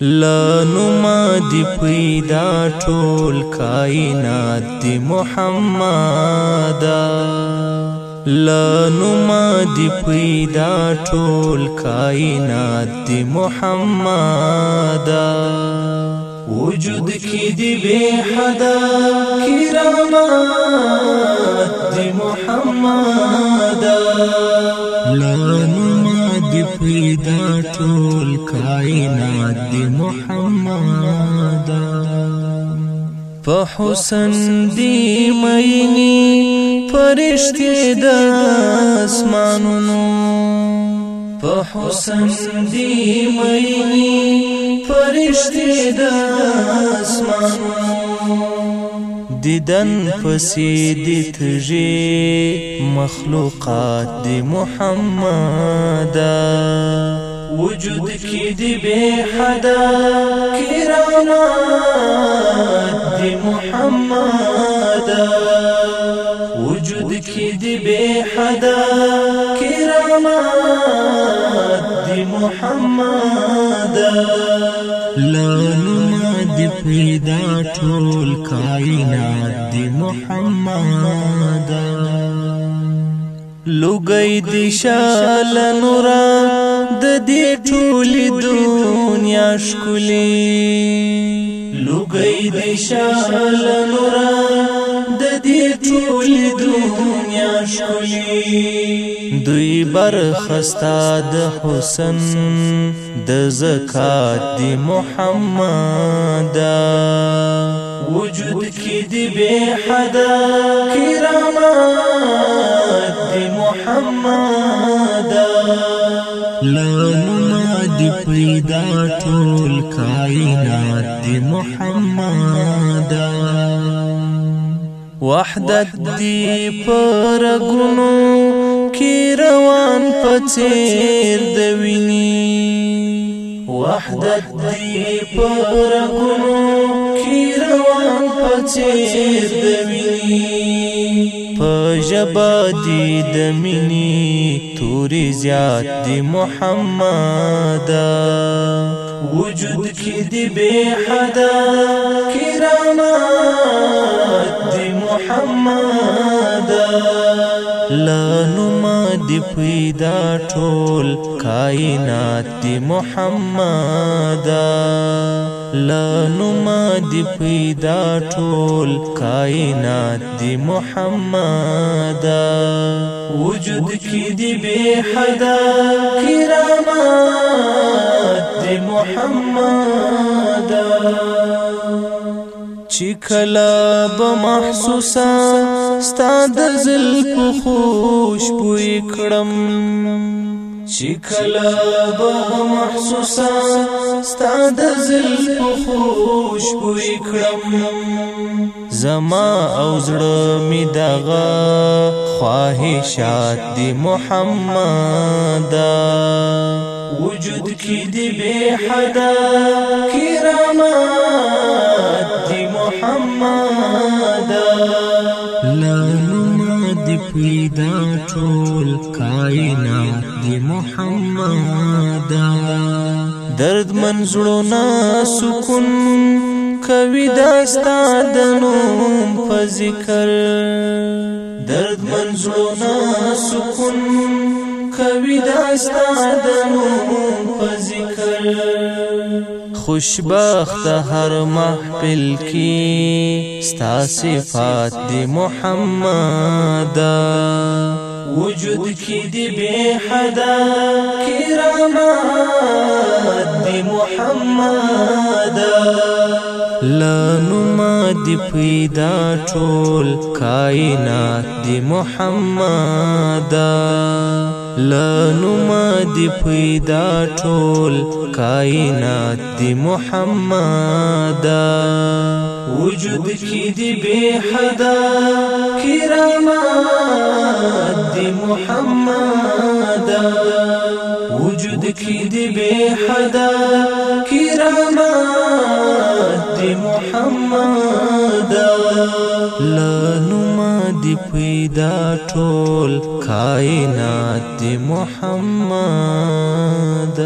لنما دی پیدا ټول کائنات دی محمد لنما دی پیدا ټول کائنات دی محمد وجود کی دی بے حدا کرامات دی محمد لنما دی پیدا ټول کائنات دی محمد په حسن دی مینی فرشتي د اسمانونو په حسن دی مینی فرشتي د دیدن پسی تجی مخلوقات دی محمد وجود کی دی بے حدا کرامات دی محمد وجود کی دی بے حدا دی محمد لانو پیدا ټول کائنات دی محمد لګی دی شال نورا د دې ټول دنیا شکلی لوګي د شال نور د دې ټول دنیا شولي دوی برخستا د حسن د زکات دی محمد وجود کې دی به حدا کرامات دی محمد لا پیدا ټول کائنات دی محمد وحدت دی پر غنو کی روان پچیر دویني وحدت دی پر غنو کی روان پچیر دویني په جبا دی د منی تورې دی محمد وجود کې دی به حدا کرامات دی محمد لنما دی پیدا ټول کائنات دی محمد لنما دی پیدا ټول کائنات دی محمد وجود کی دی بے حدا کرامات دی محمد چکلا بمحسوسات ستا د زلف خوش بوې کړم چې کله به محسوسه ستا د زلف خوش بوې کړم زما او زړه می دغه خواهشات دی محمد وجود کی دی بے حدا کرامات دی محمد لنما دی پیدا ټول کائنات دی محمد درد منزړونا سکون کوي داستا د نوم په ذکر درد منزړونا سکون کوي داستا د نوم په ذکر خوشبخت هر محفل کی ستا صفات دی محمد وجود کی دی بے حدا کرامات دی محمد لانو ما دي پیدا ټول کائنات دی محمد لانو ما دي پیدا ټول کائنات دی محمد وجود کی دی بے حدا کرامات دی محمد وجود کی دی بے حدا کرامات محمد لنما دی پیدا ټول کائنات دی محمد